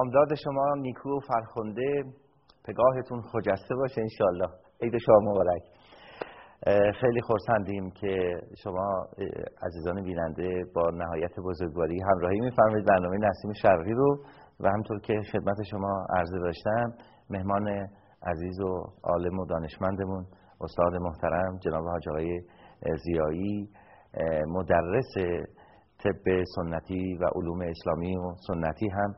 بامداد شما نیکو و فرخنده پگاهتون خجسته باشه انشالله عید شما مبارک. خیلی خورسندیم که شما عزیزان بیننده با نهایت بزرگواری همراهی میفرمایید. برنامه نسیم شرقی رو و همطور که خدمت شما عرضه داشتم مهمان عزیز و عالم و دانشمندمون استاد محترم جناب حاج آقای زیایی مدرس طب سنتی و علوم اسلامی و سنتی هم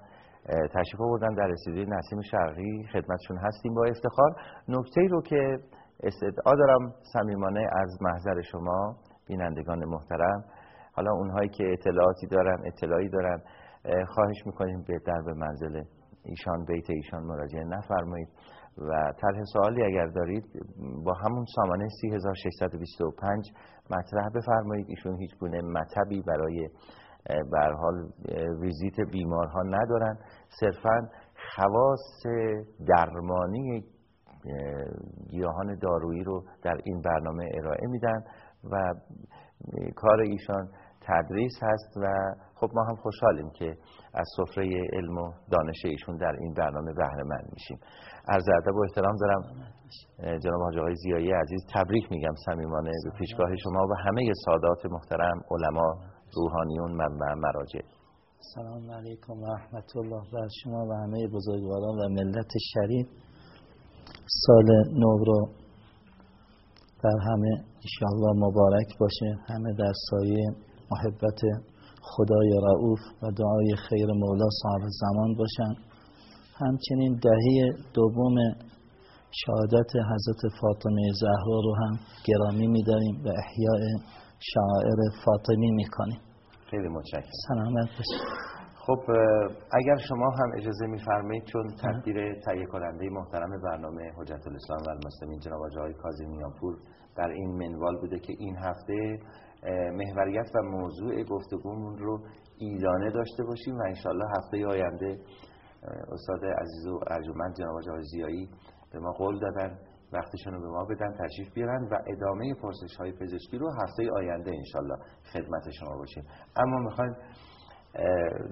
تشریف آوردن در استودیوی نسیم شرقی خدمتشون هستیم با افتخار. نکته رو که استدعا دارم صمیمانه از محضر شما بینندگان محترم. حالا اونهایی که اطلاعاتی دارن اطلاعی دارن خواهش می‌کنیم به درب منزل ایشان بیت ایشان مراجعه نفرمایید. و طرح سوالی اگر دارید با همون سامانه 3625 مطرح بفرمایید. ایشون هیچ گونه مطبی برای بر حال ویزیت بیمارها ندارن. صرفا خواص درمانی گیاهان دارویی رو در این برنامه ارائه میدن و کار ایشان تدریس هست و خب ما هم خوشحالیم که از سفره علم و دانش ایشون در این برنامه بهره مند میشیم. عرض ادب و احترام دارم جناب حاج آقای زیایی عزیز. تبریک میگم صمیمانه به پیشگاه شما و همه سادات محترم علما. روحانیون منبع مراجع سلام علیکم و رحمت الله بر شما و همه بزرگواران و ملت شریف سال نو رو در همه انشاءالله مبارک باشه. همه در سایه محبت خدای رعوف و دعای خیر مولا صاحب زمان باشن. همچنین دهی دوم شهادت حضرت فاطمه زهرا رو هم گرامی میداریم و احیاء شعائر فاطمی می‌کنیم خیلی متشکرم. سلامت باشید خب اگر شما هم اجازه میفرمایید چون تدبیر تهیه کننده محترم برنامه حجت الاسلام و المسلمین جناب آقای کاظمی پور در این منوال بوده که این هفته محوریت و موضوع گفتگومون رو ایدانه داشته باشیم و انشالله هفته آینده استاد عزیز و ارجمند جناب آقای زیایی به ما قول دادن. وقتشون رو به ما بدن تشریف بیارن و ادامه پرسش های پزشکی رو هفته آینده انشالله خدمت شما باشیم اما می‌خوایم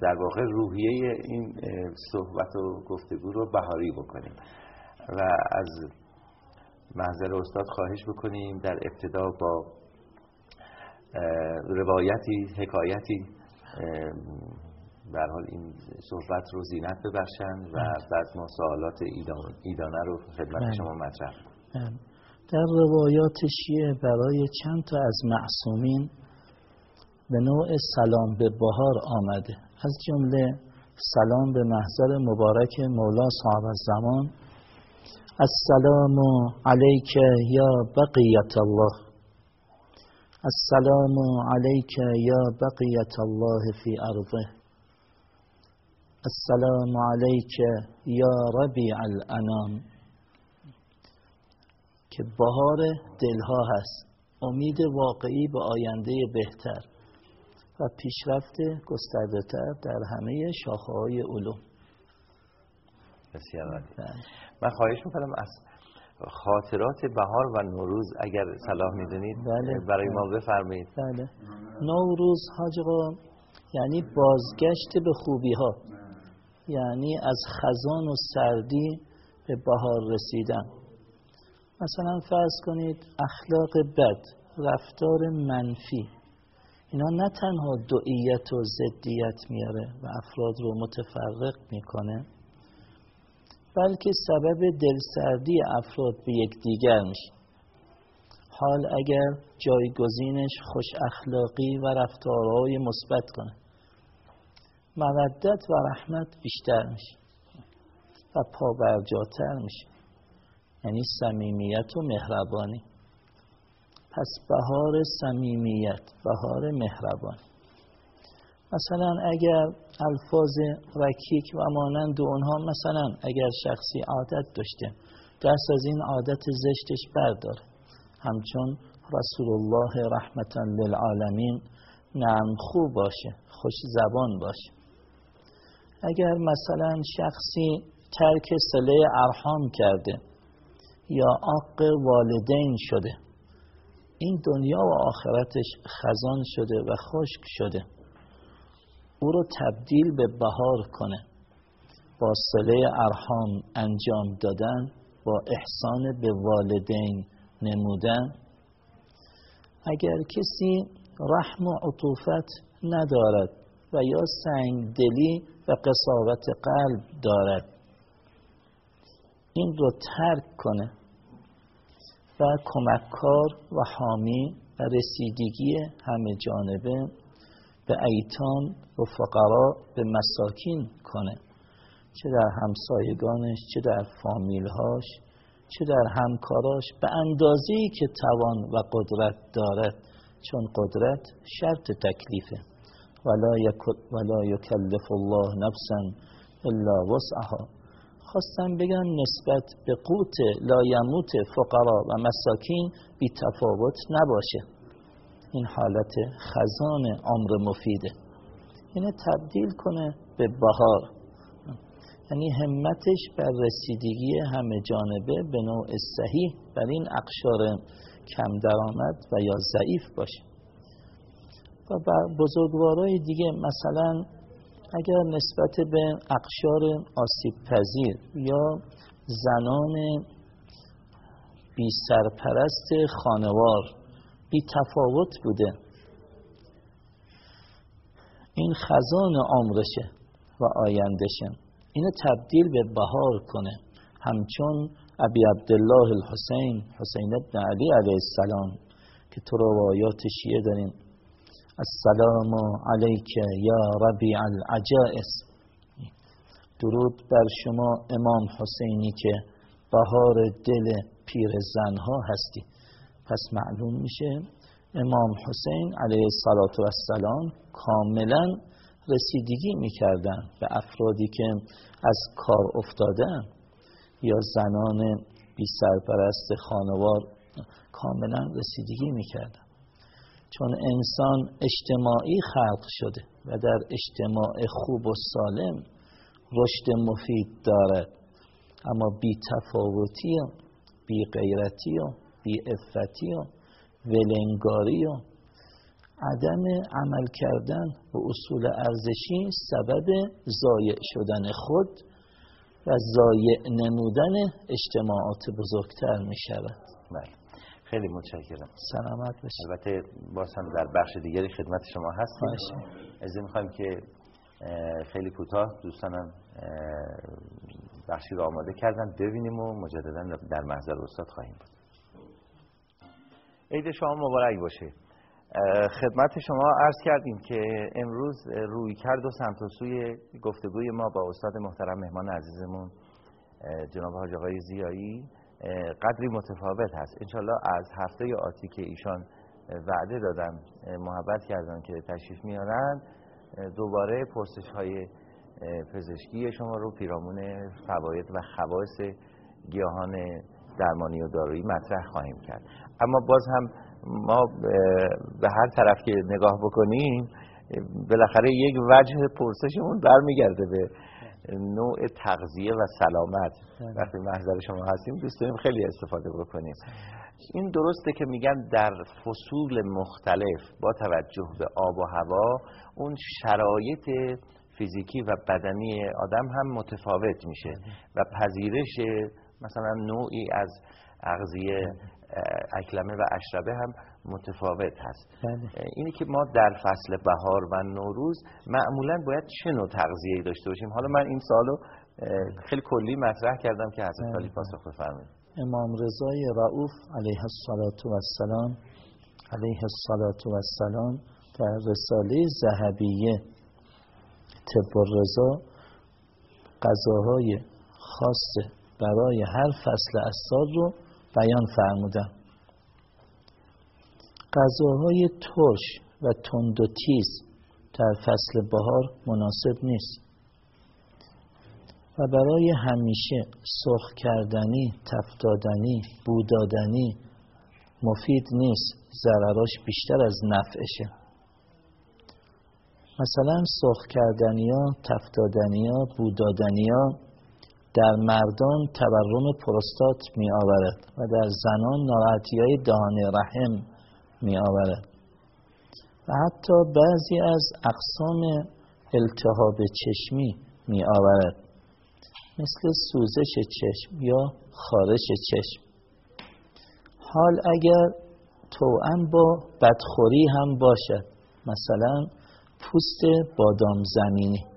در واقع روحیه این صحبت و گفتگو رو بهاری بکنیم و از محضر استاد خواهش بکنیم در ابتدا با روایتی حکایتی در حال این صحبت رو زینت ببخشن و بله. بعد ما سوالات ایدانه رو خدمت بله. شما مطرح بله. در روایات شیعه برای چند تا از معصومین به نوع سلام به بهار آمده. از جمله سلام به محضر مبارک مولا صاحب الزمان السلام علیک یا بقیت الله. السلام علیک یا بقیت الله فی ارضه. السلام علیک یا ربیع الانام. که بهار دلها هست. امید واقعی به آینده بهتر و پیشرفت گسترده تر در همه شاخه های علوم. بسیار بله. من خواهش می‌کنم از خاطرات بهار و نوروز اگر صلاح می‌دونید بله. برای ما بفرمایید. بله. نوروز حاج یعنی بازگشت به خوبی ها یعنی از خزان و سردی به بهار رسیدن. مثلا فرض کنید اخلاق بد رفتار منفی. اینا نه تنها دعیت و زدیت میاره و افراد رو متفرق می‌کنه بلکه سبب دلسردی افراد به یکدیگر میشه. حال اگر جایگزینش خوش اخلاقی و رفتارهای مثبت کنه. مودت و رحمت بیشتر میشه و پابرجاتر میشه. یعنی صمیمیت و مهربانی. پس بهار صمیمیت بهار مهربانی. مثلا اگر الفاظ رکیک و مانند اونها مثلا اگر شخصی عادت داشته دست از این عادت زشتش برداره. همچون رسول الله رحمتا للعالمین نعم خوب باشه خوش زبان باشه. اگر مثلا شخصی ترک سله ارحام کرده یا عق والدین شده. این دنیا و آخرتش خزان شده و خشک شده. او رو تبدیل به بهار کنه. با صله ارحام انجام دادن با احسان به والدین نمودن. اگر کسی رحم و عطوفت ندارد و یا سنگدلی و قصاوت قلب دارد این رو ترک کنه. و کمککار و حامی و رسیدگی همه جانبه به ایتام و فقرا به مساکین کنه. چه در همسایگانش چه در فامیلهاش چه در همکاراش به اندازه که توان و قدرت دارد چون قدرت شرط تکلیفه. ولا, یکلف الله نفسا الا وسعها. خواستم بگم نسبت به قوت لایموت فقرا و مساکین بی تفاوت نباشه. این حالت خزان عمر مفیده. اینه تبدیل کنه به بهار. یعنی همتش بر رسیدگی همه جانبه به نوع صحیح بر این اقشار کم درآمد و یا ضعیف باشه. و بزرگوارای دیگه مثلا اگر نسبت به اقشار آسیب پذیر یا زنان بی سرپرست خانوار بی تفاوت بوده این خزان عمرشه و آیندشه اینو تبدیل به بهار کنه. همچون ابی عبدالله الحسین حسین ابن علی علیه السلام که تو روایات شیعه داریم. السلام علیک یا ربیع العجائز درود بر شما امام حسینی که بهار دل پیر زنها هستی پس معلوم میشه امام حسین علیه السلام کاملا رسیدگی می‌کردن به افرادی که از کار افتادن یا زنان بی سرپرست خانوار کاملا رسیدگی می‌کردن چون انسان اجتماعی خلق شده و در اجتماع خوب و سالم رشد مفید دارد. اما بی تفاوتی و بی غیرتی و بی افتی و ولنگاری و عدم عمل کردن به اصول ارزشی سبب زایع شدن خود و زایع نمودن اجتماعات بزرگتر می شود بله. خیلی متشکرم. سلامت باشید البته باز هم در بخش دیگری خدمت شما هستیم. از می‌خوایم که خیلی کوتاه دوستانم بخشی رو آماده کردن. ببینیم و مجددا در محضر استاد خواهیم بود. عید شما مبارک باشه. خدمت شما عرض کردیم که امروز روی کرد و سمت و سوی گفتگوی ما با استاد محترم مهمان عزیزمون جناب حاج آقای زیایی. قدری متفاوت هست. انشالله از هفته آتی که ایشان وعده دادن محبت کردن که تشریف میارن. دوباره پرسش های پزشکی شما رو پیرامون فواید و خواص گیاهان درمانی و دارویی مطرح خواهیم کرد. اما باز هم ما به هر طرف که نگاه بکنیم بالاخره یک وجه پرسشمون برمیگرده به نوع تغذیه و سلامت بله. وقتی محضر شما هستیم دوست داریم خیلی استفاده بکنیم این درسته که میگن در فصول مختلف با توجه به آب و هوا اون شرایط فیزیکی و بدنی آدم هم متفاوت میشه بله. و پذیرش مثلا نوعی از اغذیه اکلمه و اشربه هم متفاوت هست بله. اینی که ما در فصل بهار و نوروز معمولا باید چه نوع تغذیه داشته باشیم حالا من این سالو خیلی کلی مطرح کردم که حضرت علی بله. پاسخ بفرمایید امام رضای رؤوف علیه السلام علیه السلام در رساله ذهبیه طب رضا غذاهای خاص برای هر فصل از سال رو بیان فرمودن غذاهای ترش و تند و تیز در فصل بهار مناسب نیست. و برای همیشه سرخ کردنی، تفتادنی، بودادنی مفید نیست ضرراش بیشتر از نفعشه. مثلا سرخ کردنی ها، تفتادنی ها، بودادنی ها در مردان تورم پروستات می آورد و در زنان ناراحتی های دهان رحم می آورد و حتی بعضی از اقسام التهاب چشمی می آورد مثل سوزش چشم یا خارش چشم. حال اگر توأم با بدخوری هم باشد مثلا پوست بادام زمینی.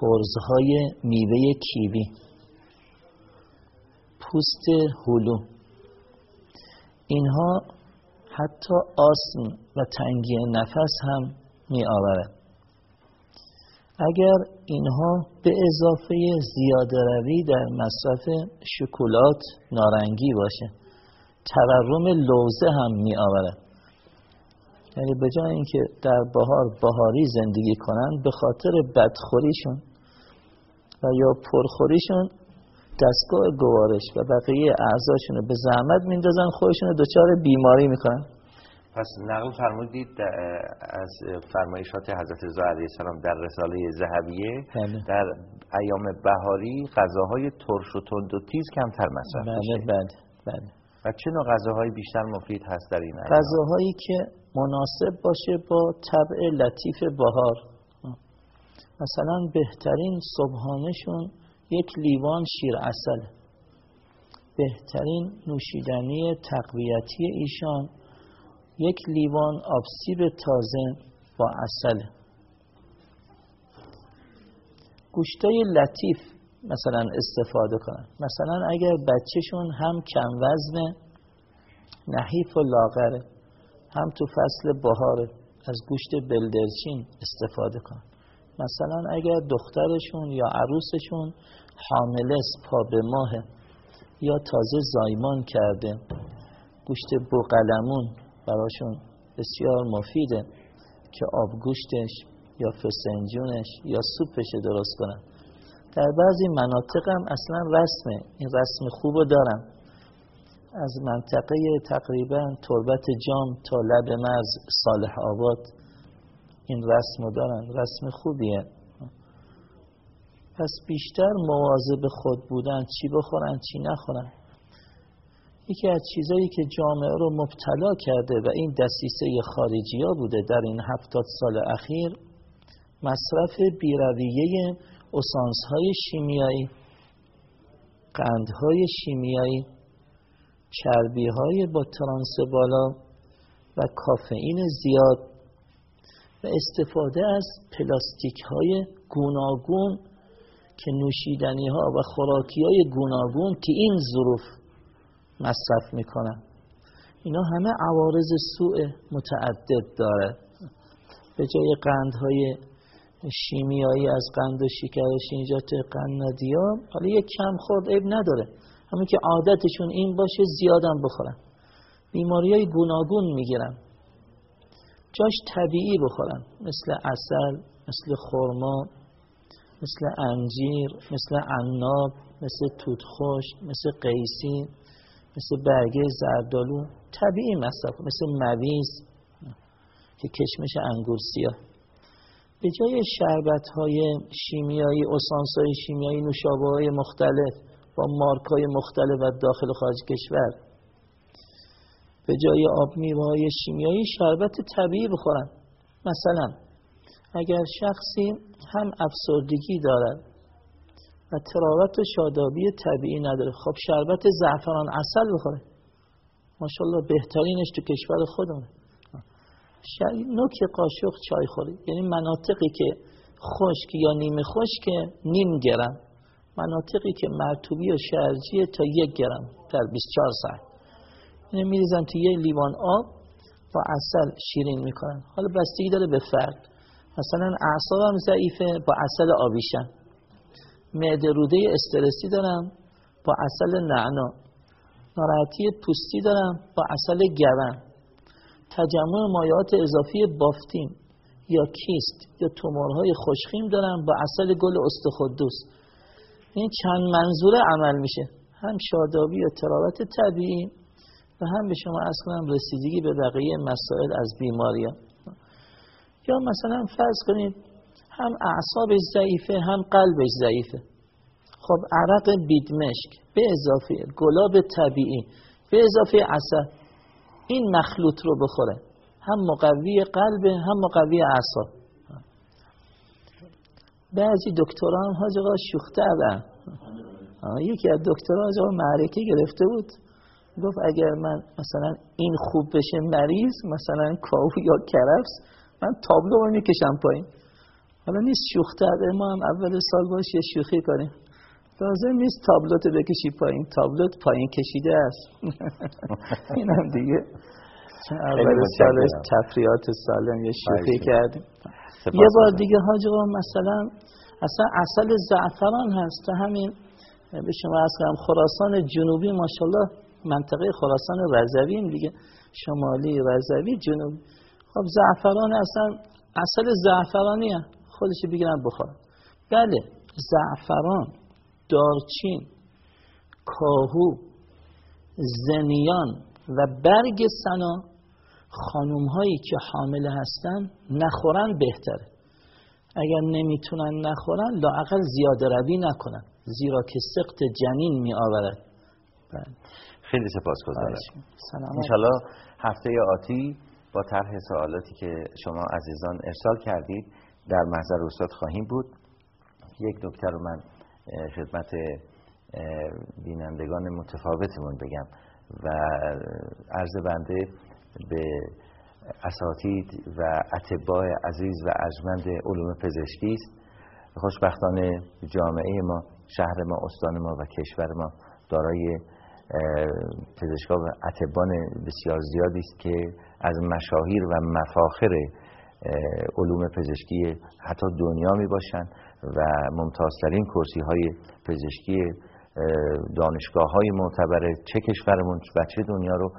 پرزهای میوه کیوی. پوست هلو. اینها حتی آسم و تنگی نفس هم می آورد اگر اینها به اضافه زیاده روی در مصرف شکلات نارنگی باشه تورم لوزه هم می آورد یعنی به جای اینکه در بهار بهاری زندگی کنند به خاطر بدخوریشون و یا پرخوریشون دستگاه گوارش و بقیه اعضاشون به زحمت میندازن خودشون دچار بیماری می‌کنن. پس نقل فرمودید از فرمایشات حضرت رضا علیه السلام در رساله زهبیه بله. در ایام بهاری غذاهای ترش و تند و تیز کمتر مصرف بله بله بله. و چه نوع غذاهای بیشتر مفید هست در این غذاهایی که مناسب باشه با طبع لطیف بهار. مثلا بهترین صبحانهشون یک لیوان شیر اصل بهترین نوشیدنی تقویتی ایشان یک لیوان آبسیب تازه با اصل گوشتای لطیف مثلا استفاده کنن. مثلا اگر بچهشون هم کم وزنه نحیف و لاغره هم تو فصل بهاره از گوشت بلدرچین استفاده کنن. مثلا اگر دخترشون یا عروسشون حامله پا به ماه یا تازه زایمان کرده گوشت بوقلمون براشون بسیار مفیده که آبگوشتش یا فسنجونش یا سوپش درست کنن. در بعضی مناطق هم اصلا رسمه این رسم خوب دارم. از منطقه تقریبا تربت جام تا لب مرز صالح آباد این رسم دارن. رسم خوبیه. پس بیشتر مواظب خود بودن چی بخورن چی نخورن. یکی از چیزایی که جامعه رو مبتلا کرده و این دسیسه خارجی ها بوده در این هفتاد سال اخیر مصرف بیرویه اسانس های شیمیایی قندهای شیمیایی چربی های با ترانس بالا و کافئین زیاد و استفاده از پلاستیک های گوناگون که نوشیدنی ها و خوراکی های گوناگون که این ظروف مصرف می‌کنن. اینا همه عوارض سوء متعدد داره. به جای قندهای شیمیایی از قند و شکر و شینجات قنادی ها حالا یک کم خورد عیب نداره. همون که عادتشون این باشه زیادم بخورن. بیماری های گوناگون می‌گیرن. جاش طبیعی بخورن. مثل اصل مثل خورما مثل انجیر مثل عناب مثل توتخوش مثل قیسی مثل برگه زردالو طبیعی مصرف مثل مویز که کشمش انگور سیاه. به جای شربت های شیمیایی اسانس های شیمیایی نوشابه های مختلف با مارک های مختلف و داخل خارج کشور به جای آب میوه های شیمیایی شربت طبیعی بخورن. مثلا اگر شخصی هم افسردگی دارد و تراوت و شادابی طبیعی نداره خب شربت زعفران اصل بخوره. ماشاءالله بهترینش تو کشور خودمونه. نوک قاشق چای خوری. یعنی مناطقی که خشک یا نیمه خشک نیم گرم. مناطقی که مرتوبی و شرجیه تا یک گرم در 24 ساعت. یعنی میریزن تو یه لیوان آب با اصل شیرین می‌کنن. حالا بستگی داره به فرد. مثلا اعصابم ضعیفه با اصل آبیشم معده روده استرسی دارم با اصل نعنا. ناراحتی پوستی دارم با اصل گون تجمع مایعات اضافی بافتین یا کیست؟ یا تومورهای خوشخیم دارم با اصل گل استخدوس. این چند منظوره عمل میشه. هم شادابی و تراوت طبیعی و هم به شما اصلا رسیدگی به بقیه مسائل از بیماری یا مثلا فرض کنید هم اعصابش ضعیفه هم قلبش ضعیفه. خب عرق بیدمشک به اضافه گلاب طبیعی به اضافه عسل. این مخلوط رو بخوره. هم مقوی قلب هم مقوی اعصاب. بعضی دکترها هم حاج آقا شوخ یکی از دکترها حاج معرکه گرفته بود. گفت اگر من مثلا این خوب بشه مریض مثلا کاهو یا کرفس من تابلو رو می‌کشم پایین. حالا نیست شوخ ما هم اول سال باش یه شوخی کنیم. لازم نیست تابلوت بکشی پایین. تابلوت پایین کشیده است. این هم دیگه اول سالش تفریات سالم یه شوخی کردیم. یه بار دیگه حاج مثلا اصلا اصل زعفران هست. تا همین به شما از کنم خراسان جنوبی ماشاءالله منطقه خراسان رضوی دیگه. شمالی رضوی جنوب خب زعفران اصلا اصل زعفرانی خودش بگیرن بخورن. بله زعفران. دارچین کاهو زنیان و برگ سنا خانوم هایی که حامل هستن نخورن بهتره. اگر نمی‌تونن نخورن لاعقل زیاده روی نکنن زیرا که سقط جنین می آورد بله. خیلی سپاس گذارم انشالله هفته آتی با طرح سوالاتی که شما عزیزان ارسال کردید در محضر استاد خواهیم بود. یک نکته رو من خدمت بینندگان متفاوتمون بگم و عرض بنده به اساتید و اتباع عزیز و ارجمند علوم پزشکی است. خوشبختانه جامعه ما شهر ما استان ما و کشور ما دارای پزشکا و اتبان بسیار زیادی است که از مشاهیر و مفاخر علوم پزشکی حتی دنیا می باشند و ممتازترین کرسی های پزشکی دانشگاه های معتبر چه کشورمون و چه دنیا رو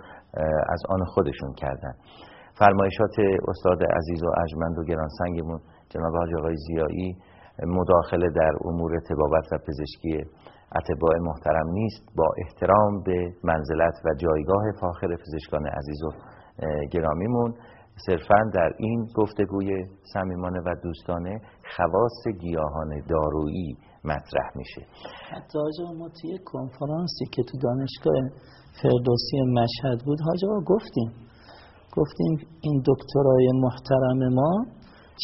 از آن خودشون کردن. فرمایشات استاد عزیز و ارجمند و گرانسنگمون جناب حاج آقای زیایی مداخله در امور تبابت و پزشکی اتباع محترم نیست. با احترام به منزلت و جایگاه فاخر پزشکان عزیز و گرامیمون. صرفا در این گفتگوی صمیمانه و دوستانه خواص گیاهان دارویی مطرح میشه. حتی ما توی کنفرانسی که تو دانشگاه فردوسی مشهد بود حاجا گفتیم گفتیم این دکترای محترم ما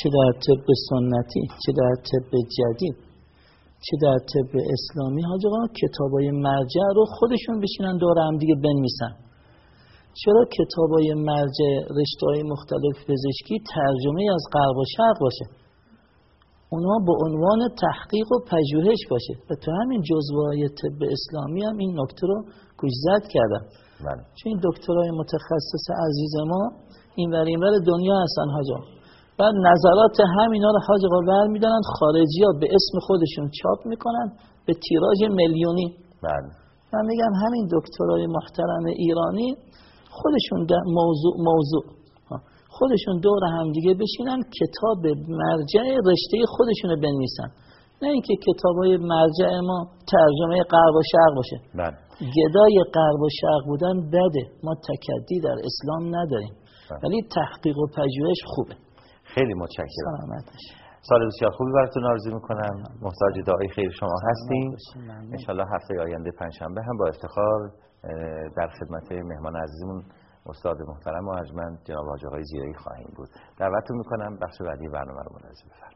چه در طب سنتی چه در طب جدید چه در طب اسلامی حاجا کتابای مرجع رو خودشون بشینن دور هم دیگه بنویسن. چرا کتابای مرجع رشته های مختلف پزشکی ترجمه از غرب و شرق باشه؟ اونا به عنوان تحقیق و پژوهش باشه. و تو همین جزوه طب اسلامی هم این نکته رو گوشزد کردم بله. چون این دکترای متخصص عزیز ما این ور این دنیا هستن حاجا بعد نظرات همینا رو حاج بر میدارن خارجی ها به اسم خودشون چاپ می‌کنن به تیراژ میلیونی. بله. من میگم همین دکترای محترم ایرانی خودشون در موضوع موضوع. خودشون دور هم دیگه بشینن کتاب مرجع رشته خودشونو بنویسن. نه اینکه کتاب های مرجع ما ترجمه غرب و شرق باشه. بله. گدای غرب و شرق بودن بده. ما تکدی در اسلام نداریم. بله. ولی تحقیق و پژوهش خوبه. خیلی متشکرم. سال بسیار خوبی براتون آرزو می‌کنم. محتاج دعای خیر شما هستیم. انشالله هفته آینده پنجشنبه هم با افتخار در خدمت مهمان عزیزمون استاد محترم و حجمند جناب آقای زیایی خواهیم بود. دعوتتون می‌کنم بخش بعدی برنامه رو منتظر